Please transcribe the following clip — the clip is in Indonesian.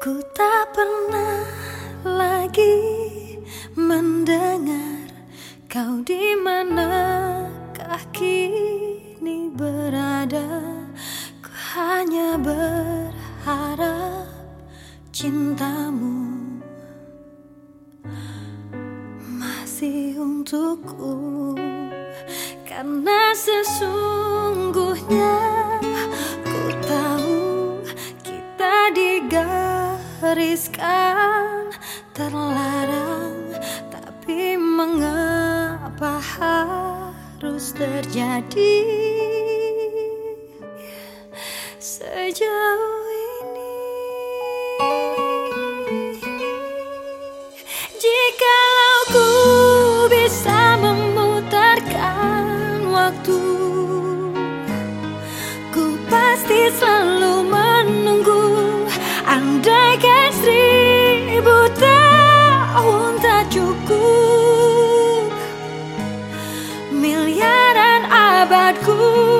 Ku tak pernah lagi mendengar kau di manakah kini berada. Ku hanya berharap cintamu masih untukku karena sesungguhnya terlarang Tapi mengapa harus terjadi? Sejauh ini Jikalau ku bisa memutarkan waktu sahabatku